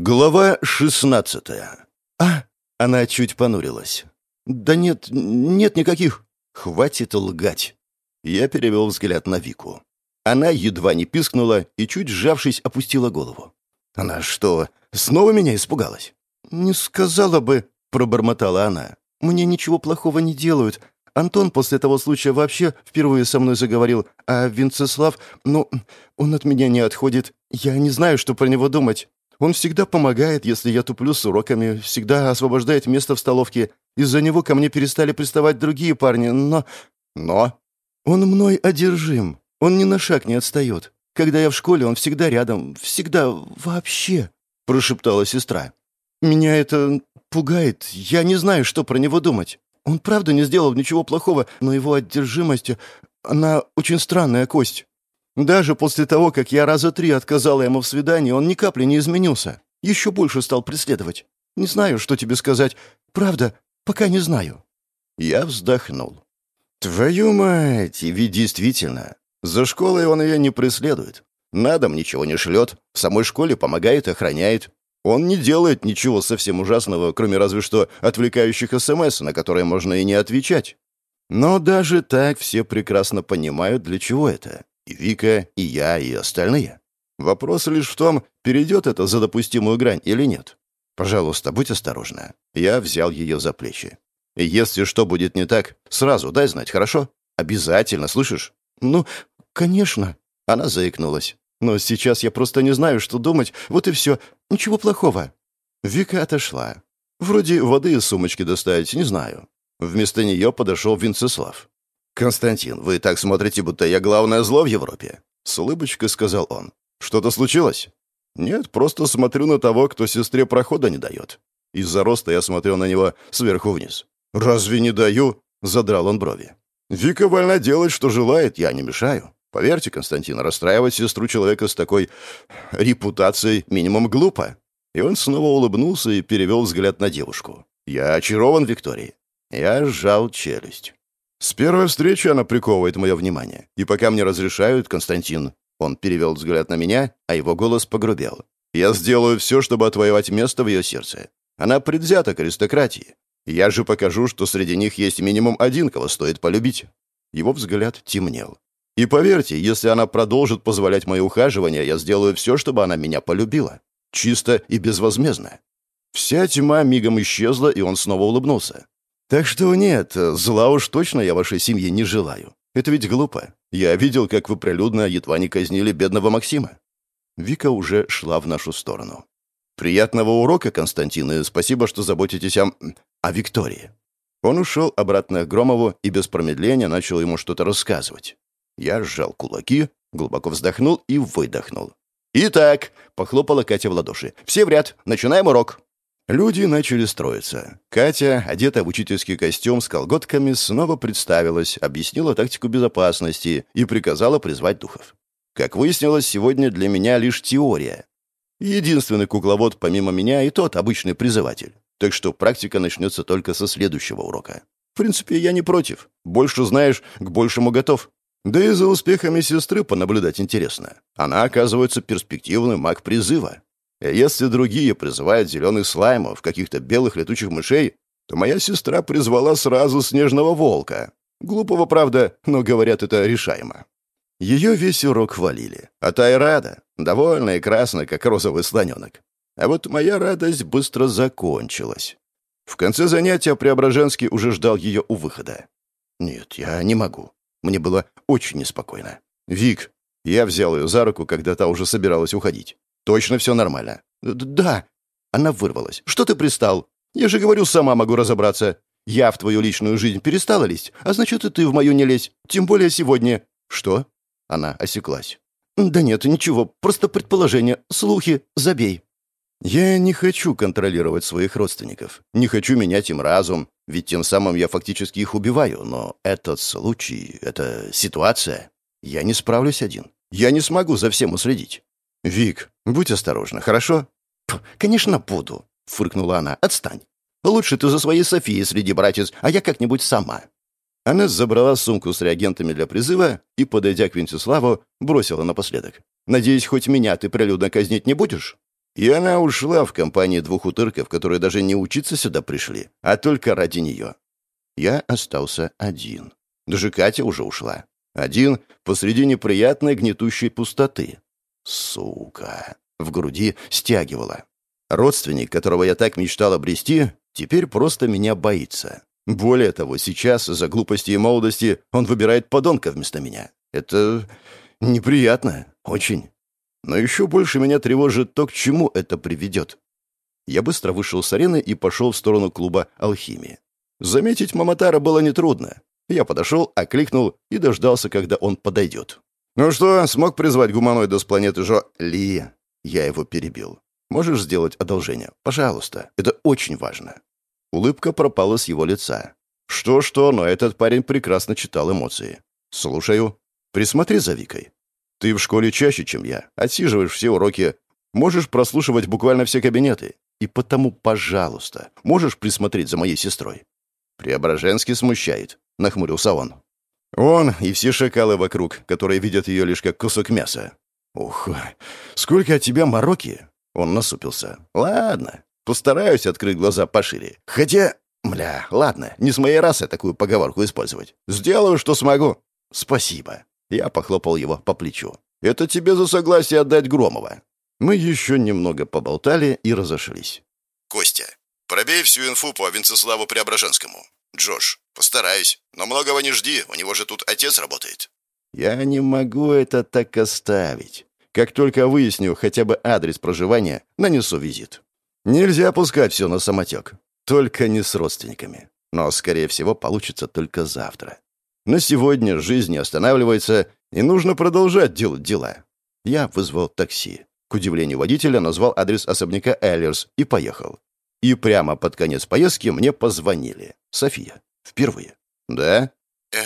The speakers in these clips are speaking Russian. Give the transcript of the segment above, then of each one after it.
Глава шестнадцатая. А, она чуть понурилась. Да нет, нет никаких. Хватит лгать. Я перевел взгляд на Вику. Она едва не пискнула и, чуть сжавшись, опустила голову. Она что, снова меня испугалась? Не сказала бы, пробормотала она. Мне ничего плохого не делают. Антон после того случая вообще впервые со мной заговорил, а Винцеслав, ну, он от меня не отходит. Я не знаю, что про него думать. Он всегда помогает, если я туплю с уроками, всегда освобождает место в столовке. Из-за него ко мне перестали приставать другие парни, но... Но? Он мной одержим. Он ни на шаг не отстает. Когда я в школе, он всегда рядом. Всегда. Вообще. Прошептала сестра. Меня это пугает. Я не знаю, что про него думать. Он правда не сделал ничего плохого, но его одержимость... Она очень странная кость. Даже после того, как я раза три отказала ему в свидании, он ни капли не изменился. Еще больше стал преследовать. Не знаю, что тебе сказать. Правда, пока не знаю». Я вздохнул. «Твою мать, ведь действительно. За школой он ее не преследует. На дом ничего не шлет, в самой школе помогает, охраняет. Он не делает ничего совсем ужасного, кроме разве что отвлекающих СМС, на которые можно и не отвечать. Но даже так все прекрасно понимают, для чего это. И Вика, и я, и остальные. Вопрос лишь в том, перейдет это за допустимую грань или нет. Пожалуйста, будь осторожна. Я взял ее за плечи. Если что будет не так, сразу дай знать, хорошо? Обязательно, слышишь? Ну, конечно. Она заикнулась. Но сейчас я просто не знаю, что думать. Вот и все. Ничего плохого. Вика отошла. Вроде воды из сумочки достать, не знаю. Вместо нее подошел Винцеслав. «Константин, вы так смотрите, будто я главное зло в Европе», — с улыбочкой сказал он. «Что-то случилось?» «Нет, просто смотрю на того, кто сестре прохода не дает». Из-за роста я смотрел на него сверху вниз. «Разве не даю?» — задрал он брови. «Вика вольна делать, что желает, я не мешаю. Поверьте, Константин, расстраивать сестру человека с такой репутацией минимум глупо». И он снова улыбнулся и перевел взгляд на девушку. «Я очарован Викторией». Я сжал челюсть. С первой встречи она приковывает мое внимание. И пока мне разрешают, Константин, он перевел взгляд на меня, а его голос погрубел. Я сделаю все, чтобы отвоевать место в ее сердце. Она предвзята к аристократии. Я же покажу, что среди них есть минимум один, кого стоит полюбить. Его взгляд темнел. И поверьте, если она продолжит позволять мое ухаживание, я сделаю все, чтобы она меня полюбила. Чисто и безвозмездно. Вся тьма мигом исчезла, и он снова улыбнулся. Так что нет, зла уж точно я вашей семье не желаю. Это ведь глупо. Я видел, как вы прилюдно едва не казнили бедного Максима. Вика уже шла в нашу сторону. Приятного урока, Константин, и спасибо, что заботитесь о... о Виктории. Он ушел обратно к Громову и без промедления начал ему что-то рассказывать. Я сжал кулаки, глубоко вздохнул и выдохнул. «Итак», — похлопала Катя в ладоши, — «все в ряд, начинаем урок». Люди начали строиться. Катя, одетая в учительский костюм с колготками, снова представилась, объяснила тактику безопасности и приказала призвать духов. Как выяснилось, сегодня для меня лишь теория. Единственный кукловод помимо меня и тот обычный призыватель. Так что практика начнется только со следующего урока. В принципе, я не против. Больше знаешь, к большему готов. Да и за успехами сестры понаблюдать интересно. Она, оказывается, перспективный маг призыва. Если другие призывают зеленых слаймов, каких-то белых летучих мышей, то моя сестра призвала сразу снежного волка. Глупого, правда, но, говорят, это решаемо. Ее весь урок хвалили. А та и рада, довольная и красная, как розовый слоненок. А вот моя радость быстро закончилась. В конце занятия Преображенский уже ждал ее у выхода. Нет, я не могу. Мне было очень неспокойно. «Вик!» Я взял ее за руку, когда та уже собиралась уходить. Точно все нормально?» «Да». Она вырвалась. «Что ты пристал? Я же говорю, сама могу разобраться. Я в твою личную жизнь перестала лезть, а значит, и ты в мою не лезь. Тем более сегодня». «Что?» Она осеклась. «Да нет, ничего, просто предположение. Слухи. Забей». «Я не хочу контролировать своих родственников. Не хочу менять им разум, ведь тем самым я фактически их убиваю. Но этот случай, эта ситуация... Я не справлюсь один. Я не смогу за всем уследить. «Вик, будь осторожна, хорошо?» «Конечно, буду», — фыркнула она. «Отстань. Лучше ты за своей Софией среди братьев, а я как-нибудь сама». Она забрала сумку с реагентами для призыва и, подойдя к Венцеславу, бросила напоследок. «Надеюсь, хоть меня ты прилюдно казнить не будешь?» И она ушла в компании двух утырков, которые даже не учиться сюда пришли, а только ради нее. Я остался один. Даже Катя уже ушла. Один посреди неприятной гнетущей пустоты. Сука. В груди стягивала. Родственник, которого я так мечтал обрести, теперь просто меня боится. Более того, сейчас, за глупости и молодости, он выбирает подонка вместо меня. Это неприятно. Очень. Но еще больше меня тревожит то, к чему это приведет. Я быстро вышел с арены и пошел в сторону клуба «Алхимии». Заметить Маматара было нетрудно. Я подошел, окликнул и дождался, когда он подойдет. «Ну что, смог призвать гуманоида с планеты Жо...» «Ли...» Я его перебил. «Можешь сделать одолжение? Пожалуйста. Это очень важно». Улыбка пропала с его лица. Что-что, но этот парень прекрасно читал эмоции. «Слушаю. Присмотри за Викой. Ты в школе чаще, чем я. Отсиживаешь все уроки. Можешь прослушивать буквально все кабинеты. И потому, пожалуйста, можешь присмотреть за моей сестрой». «Преображенский смущает», — нахмурился он. «Он и все шакалы вокруг, которые видят ее лишь как кусок мяса». «Ух, сколько от тебя мороки!» Он насупился. «Ладно, постараюсь открыть глаза пошире. Хотя, мля, ладно, не с моей расы такую поговорку использовать. Сделаю, что смогу». «Спасибо». Я похлопал его по плечу. «Это тебе за согласие отдать Громова». Мы еще немного поболтали и разошлись. «Костя, пробей всю инфу по Венцеславу Преображенскому. Джош, постараюсь, но многого не жди, у него же тут отец работает». «Я не могу это так оставить. Как только выясню хотя бы адрес проживания, нанесу визит. Нельзя пускать все на самотек. Только не с родственниками. Но, скорее всего, получится только завтра. На сегодня жизнь не останавливается, и нужно продолжать делать дела. Я вызвал такси. К удивлению водителя, назвал адрес особняка Эллерс и поехал. И прямо под конец поездки мне позвонили. София. Впервые. «Да?» «Э,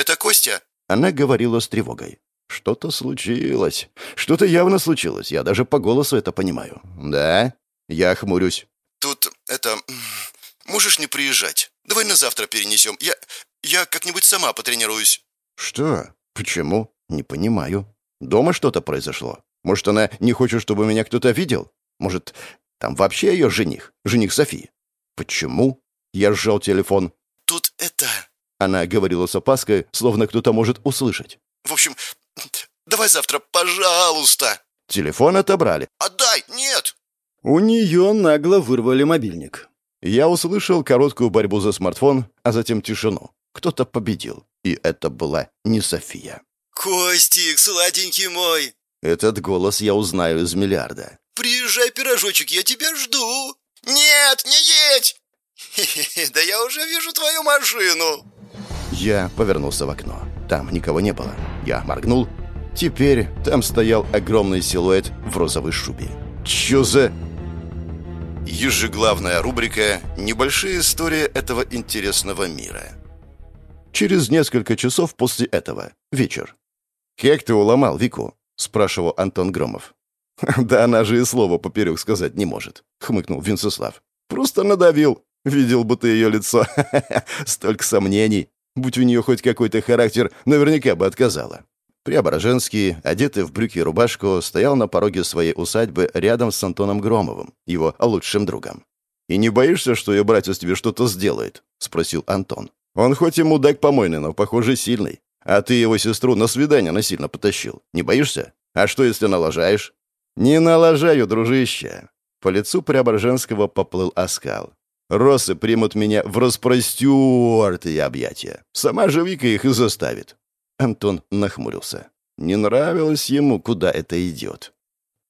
«Это Костя?» Она говорила с тревогой. «Что-то случилось. Что-то явно случилось. Я даже по голосу это понимаю». «Да?» Я хмурюсь. «Тут, это... Можешь не приезжать? Давай на завтра перенесем. Я... Я как-нибудь сама потренируюсь». «Что? Почему? Не понимаю. Дома что-то произошло? Может, она не хочет, чтобы меня кто-то видел? Может, там вообще ее жених? Жених Софии? Почему?» Я сжал телефон. «Тут это...» Она говорила с опаской, словно кто-то может услышать. «В общем, давай завтра, пожалуйста!» Телефон отобрали. «Отдай! Нет!» У нее нагло вырвали мобильник. Я услышал короткую борьбу за смартфон, а затем тишину. Кто-то победил. И это была не София. «Костик, сладенький мой!» Этот голос я узнаю из миллиарда. «Приезжай, пирожочек, я тебя жду!» «Нет, не едь!» «Да я уже вижу твою машину!» Я повернулся в окно. Там никого не было. Я моргнул. Теперь там стоял огромный силуэт в розовой шубе. Чё за... Ежеглавная рубрика «Небольшие истории этого интересного мира». Через несколько часов после этого. Вечер. «Как ты уломал Вику?» — спрашивал Антон Громов. «Да она же и слова поперек сказать не может», — хмыкнул Винцеслав. «Просто надавил. Видел бы ты ее лицо. Столько сомнений. Будь у нее хоть какой-то характер, наверняка бы отказала. Преображенский, одетый в брюки и рубашку, стоял на пороге своей усадьбы рядом с Антоном Громовым, его лучшим другом. «И не боишься, что ее братец тебе что-то сделает?» — спросил Антон. «Он хоть и мудак помойный, но, похоже, сильный. А ты его сестру на свидание насильно потащил. Не боишься? А что, если налажаешь?» «Не налажаю, дружище!» По лицу Преображенского поплыл оскал. «Росы примут меня в распростертые объятия. Сама же Вика их и заставит. Антон нахмурился. Не нравилось ему, куда это идет.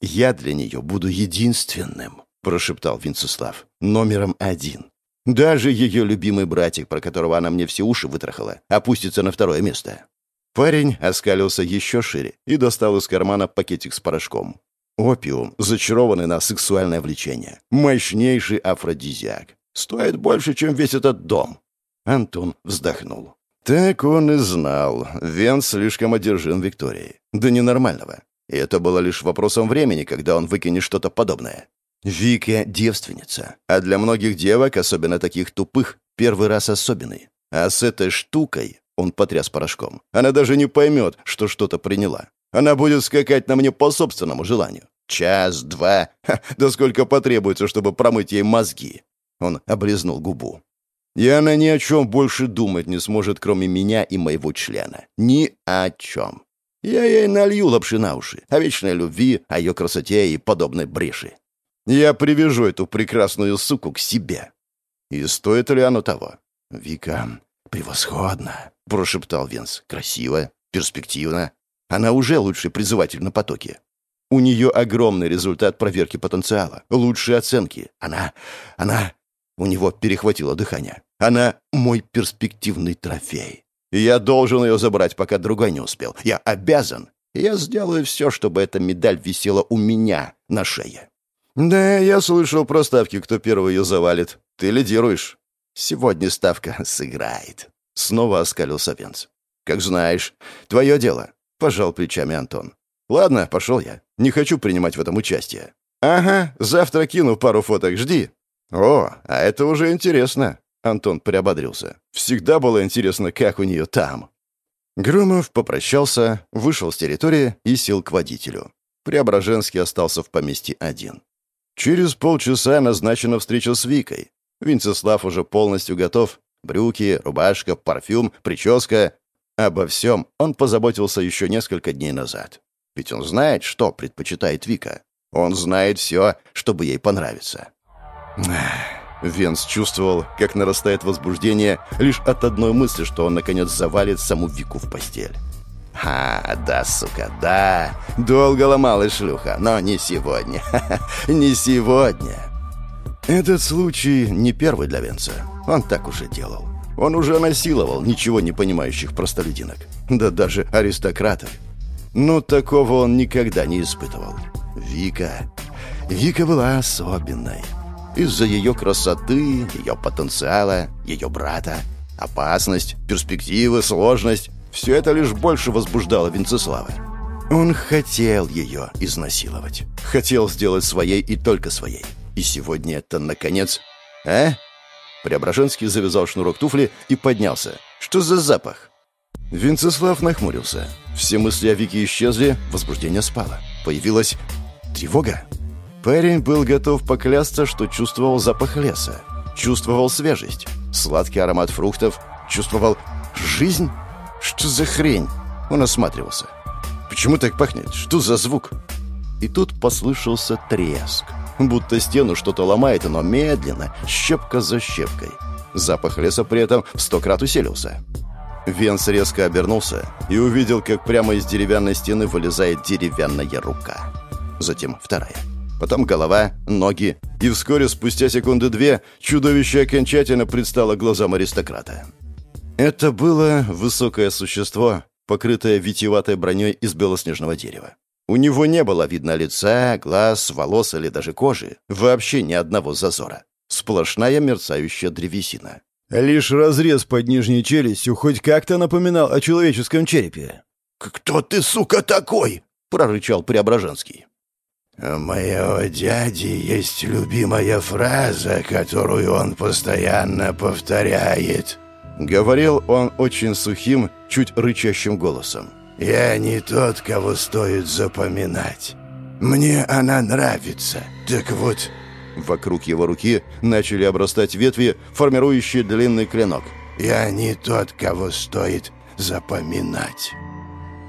«Я для нее буду единственным», — прошептал Винцеслав. «Номером один. Даже ее любимый братик, про которого она мне все уши вытрахала, опустится на второе место». Парень оскалился еще шире и достал из кармана пакетик с порошком. Опиум, зачарованный на сексуальное влечение. Мощнейший афродизиак. Стоит больше, чем весь этот дом. Антон вздохнул. Так он и знал. Вен слишком одержим Викторией. Да ненормального. И это было лишь вопросом времени, когда он выкинет что-то подобное. Вика — девственница. А для многих девок, особенно таких тупых, первый раз особенный. А с этой штукой он потряс порошком. Она даже не поймет, что что-то приняла. Она будет скакать на мне по собственному желанию. Час, два, Ха, да сколько потребуется, чтобы промыть ей мозги. Он облизнул губу. И она ни о чем больше думать не сможет, кроме меня и моего члена. Ни о чем. Я ей налью лапши на уши, о вечной любви, о ее красоте и подобной бреши. Я привяжу эту прекрасную суку к себе. И стоит ли оно того? Вика, превосходно, прошептал Венс. Красиво, перспективно. Она уже лучший призыватель на потоке. У нее огромный результат проверки потенциала, лучшие оценки. Она... она... У него перехватило дыхание. Она мой перспективный трофей. Я должен ее забрать, пока другой не успел. Я обязан. я сделаю все, чтобы эта медаль висела у меня на шее. Да, я слышал про ставки, кто первый ее завалит. Ты лидируешь. Сегодня ставка сыграет. Снова оскалился Венц. Как знаешь. Твое дело. Пожал плечами Антон. Ладно, пошел я. Не хочу принимать в этом участие. Ага, завтра кину пару фоток, жди. «О, а это уже интересно!» Антон приободрился. «Всегда было интересно, как у нее там». Громов попрощался, вышел с территории и сел к водителю. Преображенский остался в поместье один. Через полчаса назначена встреча с Викой. Винцеслав уже полностью готов. Брюки, рубашка, парфюм, прическа. Обо всем он позаботился еще несколько дней назад. Ведь он знает, что предпочитает Вика. Он знает все, чтобы ей понравиться. Венс чувствовал, как нарастает возбуждение лишь от одной мысли, что он, наконец, завалит саму Вику в постель. «А, да, сука, да. Долго ломалась шлюха, но не сегодня. не сегодня». Этот случай не первый для Венца. Он так уже делал. Он уже насиловал ничего не понимающих простолюдинок. Да даже аристократов. Но такого он никогда не испытывал. Вика... Вика была особенной из-за ее красоты, ее потенциала, ее брата. Опасность, перспективы, сложность — все это лишь больше возбуждало Венцеслава. Он хотел ее изнасиловать. Хотел сделать своей и только своей. И сегодня это, наконец... А? Преображенский завязал шнурок туфли и поднялся. Что за запах? Венцеслав нахмурился. Все мысли о Вике исчезли, возбуждение спало. Появилась тревога. Парень был готов поклясться, что чувствовал запах леса, чувствовал свежесть, сладкий аромат фруктов, чувствовал жизнь. Что за хрень? Он осматривался. Почему так пахнет? Что за звук? И тут послышался треск. Будто стену что-то ломает, но медленно, щепка за щепкой. Запах леса при этом в сто крат усилился. Венс резко обернулся и увидел, как прямо из деревянной стены вылезает деревянная рука. Затем вторая потом голова, ноги, и вскоре, спустя секунды две, чудовище окончательно предстало глазам аристократа. Это было высокое существо, покрытое витиеватой броней из белоснежного дерева. У него не было видно лица, глаз, волос или даже кожи, вообще ни одного зазора. Сплошная мерцающая древесина. Лишь разрез под нижней челюстью хоть как-то напоминал о человеческом черепе. «Кто ты, сука, такой?» — прорычал Преображенский. У моего дяди есть любимая фраза, которую он постоянно повторяет. Говорил он очень сухим, чуть рычащим голосом. «Я не тот, кого стоит запоминать. Мне она нравится. Так вот...» Вокруг его руки начали обрастать ветви, формирующие длинный клинок. «Я не тот, кого стоит запоминать».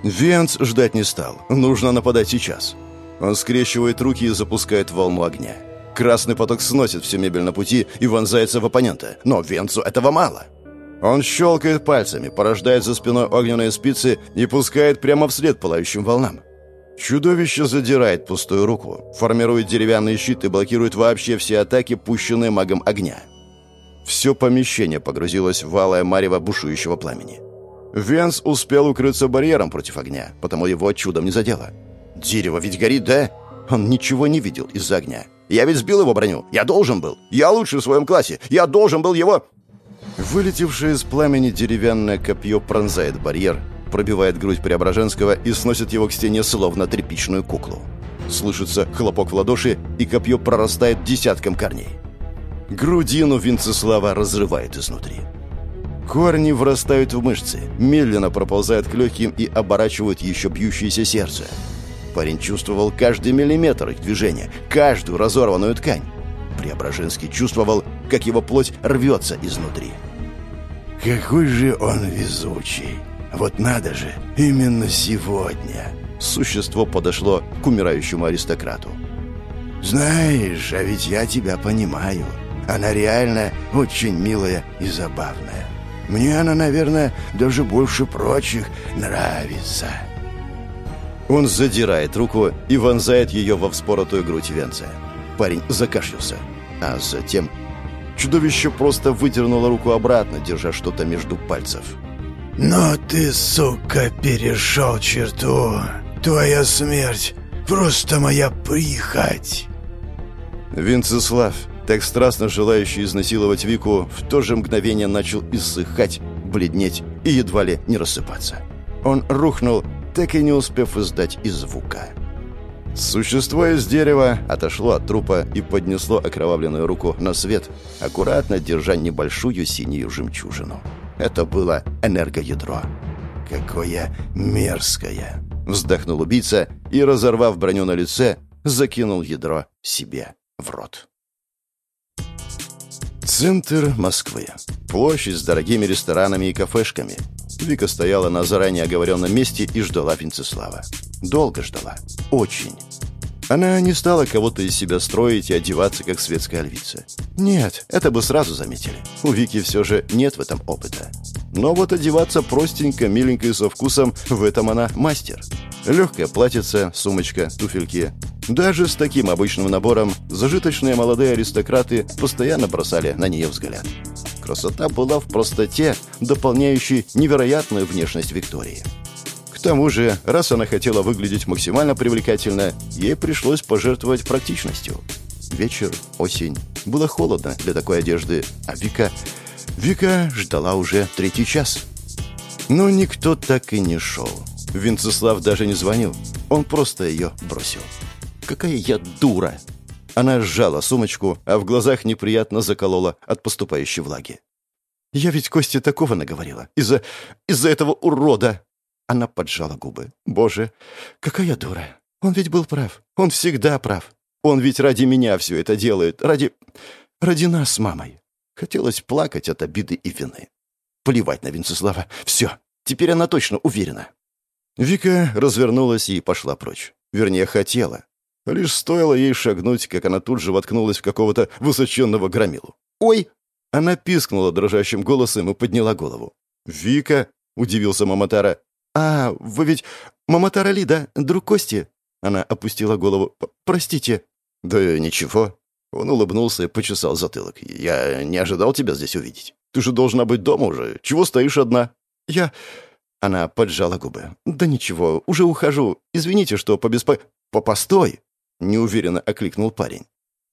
Венц ждать не стал. Нужно нападать сейчас. Он скрещивает руки и запускает волну огня. Красный поток сносит все мебель на пути и вонзается в оппонента. Но Венцу этого мало. Он щелкает пальцами, порождает за спиной огненные спицы и пускает прямо вслед пылающим волнам. Чудовище задирает пустую руку, формирует деревянный щит и блокирует вообще все атаки, пущенные магом огня. Все помещение погрузилось в валое марево бушующего пламени. Венс успел укрыться барьером против огня, потому его чудом не задело. Дерево ведь горит, да? Он ничего не видел из-за огня. Я ведь сбил его броню. Я должен был. Я лучший в своем классе. Я должен был его... Вылетевшее из пламени деревянное копье пронзает барьер, пробивает грудь Преображенского и сносит его к стене словно тряпичную куклу. Слышится хлопок в ладоши, и копье прорастает десятком корней. Грудину Винцеслава разрывает изнутри. Корни врастают в мышцы, медленно проползают к легким и оборачивают еще бьющееся сердце. Парень чувствовал каждый миллиметр их движения, каждую разорванную ткань. Преображенский чувствовал, как его плоть рвется изнутри. «Какой же он везучий! Вот надо же, именно сегодня!» Существо подошло к умирающему аристократу. «Знаешь, а ведь я тебя понимаю. Она реально очень милая и забавная. Мне она, наверное, даже больше прочих нравится». Он задирает руку и вонзает ее во вспоротую грудь Венца. Парень закашлялся, а затем чудовище просто выдернуло руку обратно, держа что-то между пальцев. «Но ты, сука, перешел черту. Твоя смерть просто моя прихоть». Винцеслав, так страстно желающий изнасиловать Вику, в то же мгновение начал иссыхать, бледнеть и едва ли не рассыпаться. Он рухнул так и не успев издать и звука. Существо из дерева отошло от трупа и поднесло окровавленную руку на свет, аккуратно держа небольшую синюю жемчужину. Это было энергоядро. «Какое мерзкое!» Вздохнул убийца и, разорвав броню на лице, закинул ядро себе в рот. Центр Москвы. Площадь с дорогими ресторанами и кафешками. Вика стояла на заранее оговоренном месте и ждала Венцеслава. Долго ждала. Очень. Она не стала кого-то из себя строить и одеваться, как светская львица. Нет, это бы сразу заметили. У Вики все же нет в этом опыта. Но вот одеваться простенько, миленько и со вкусом, в этом она мастер. Легкое платьице, сумочка, туфельки. Даже с таким обычным набором зажиточные молодые аристократы постоянно бросали на нее взгляд. Красота была в простоте, дополняющей невероятную внешность Виктории. К тому же, раз она хотела выглядеть максимально привлекательно, ей пришлось пожертвовать практичностью. Вечер, осень. Было холодно для такой одежды, а Вика... Вика ждала уже третий час. Но никто так и не шел. Винцеслав даже не звонил. Он просто ее бросил. «Какая я дура!» Она сжала сумочку, а в глазах неприятно заколола от поступающей влаги. «Я ведь Косте такого наговорила. Из-за... из-за этого урода!» Она поджала губы. «Боже, какая дура! Он ведь был прав. Он всегда прав. Он ведь ради меня все это делает. Ради... ради нас с мамой». Хотелось плакать от обиды и вины. Плевать на Венцеслава. Все, теперь она точно уверена. Вика развернулась и пошла прочь. Вернее, хотела. Лишь стоило ей шагнуть, как она тут же воткнулась в какого-то высоченного громилу. «Ой!» Она пискнула дрожащим голосом и подняла голову. «Вика!» — удивился Маматара. «А, вы ведь Маматара Ли, да? Друг Кости?» Она опустила голову. «Простите». «Да ничего». Он улыбнулся и почесал затылок. «Я не ожидал тебя здесь увидеть. Ты же должна быть дома уже. Чего стоишь одна?» «Я...» Она поджала губы. «Да ничего, уже ухожу. Извините, что побеспо...» «Постой!» неуверенно окликнул парень.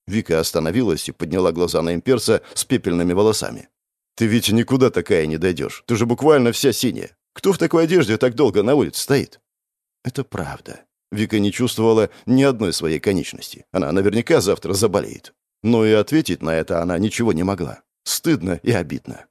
Вика остановилась и подняла глаза на имперца с пепельными волосами. «Ты ведь никуда такая не дойдешь. Ты же буквально вся синяя. Кто в такой одежде так долго на улице стоит?» «Это правда». Вика не чувствовала ни одной своей конечности. Она наверняка завтра заболеет. Но и ответить на это она ничего не могла. Стыдно и обидно.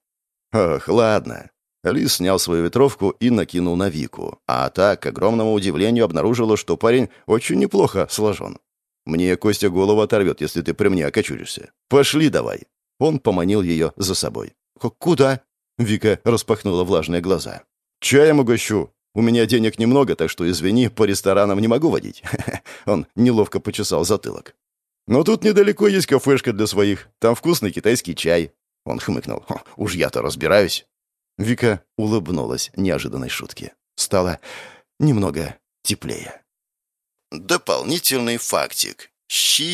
«Ах, ладно». Лис снял свою ветровку и накинул на Вику, а та, к огромному удивлению, обнаружила, что парень очень неплохо сложен. Мне Костя голову оторвет, если ты при мне окочуришься. Пошли давай!» Он поманил ее за собой. «Куда?» Вика распахнула влажные глаза. «Чаем угощу. У меня денег немного, так что, извини, по ресторанам не могу водить». Он неловко почесал затылок. «Но тут недалеко есть кафешка для своих. Там вкусный китайский чай». Он хмыкнул. «Уж я-то разбираюсь». Вика улыбнулась неожиданной шутке. Стало немного теплее. Дополнительный фактик. Щищ.